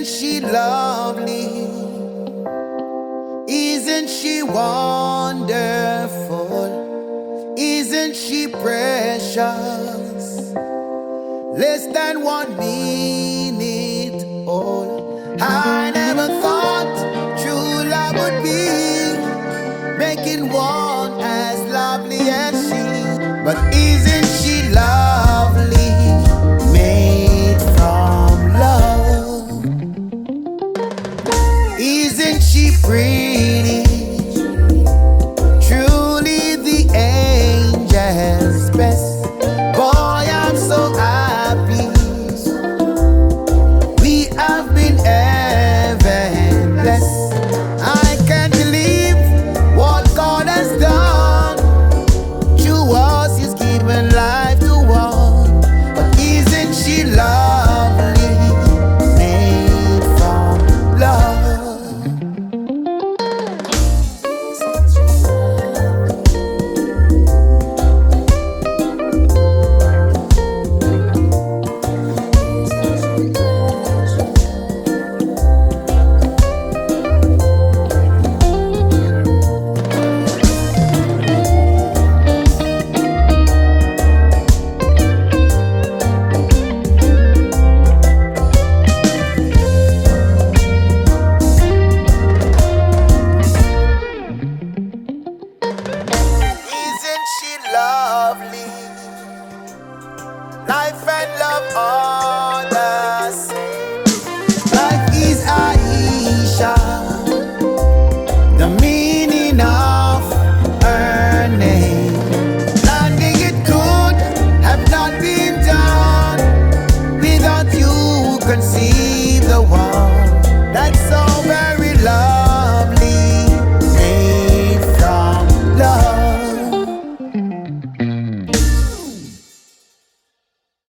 Isn't she lovely? Isn't she wonderful? Isn't she precious? Less than one minute old. I never thought true love would be making one as lovely as she. But isn't Isn't she pretty? lovely. Life and love are the same. Life is Aisha, the meaning of.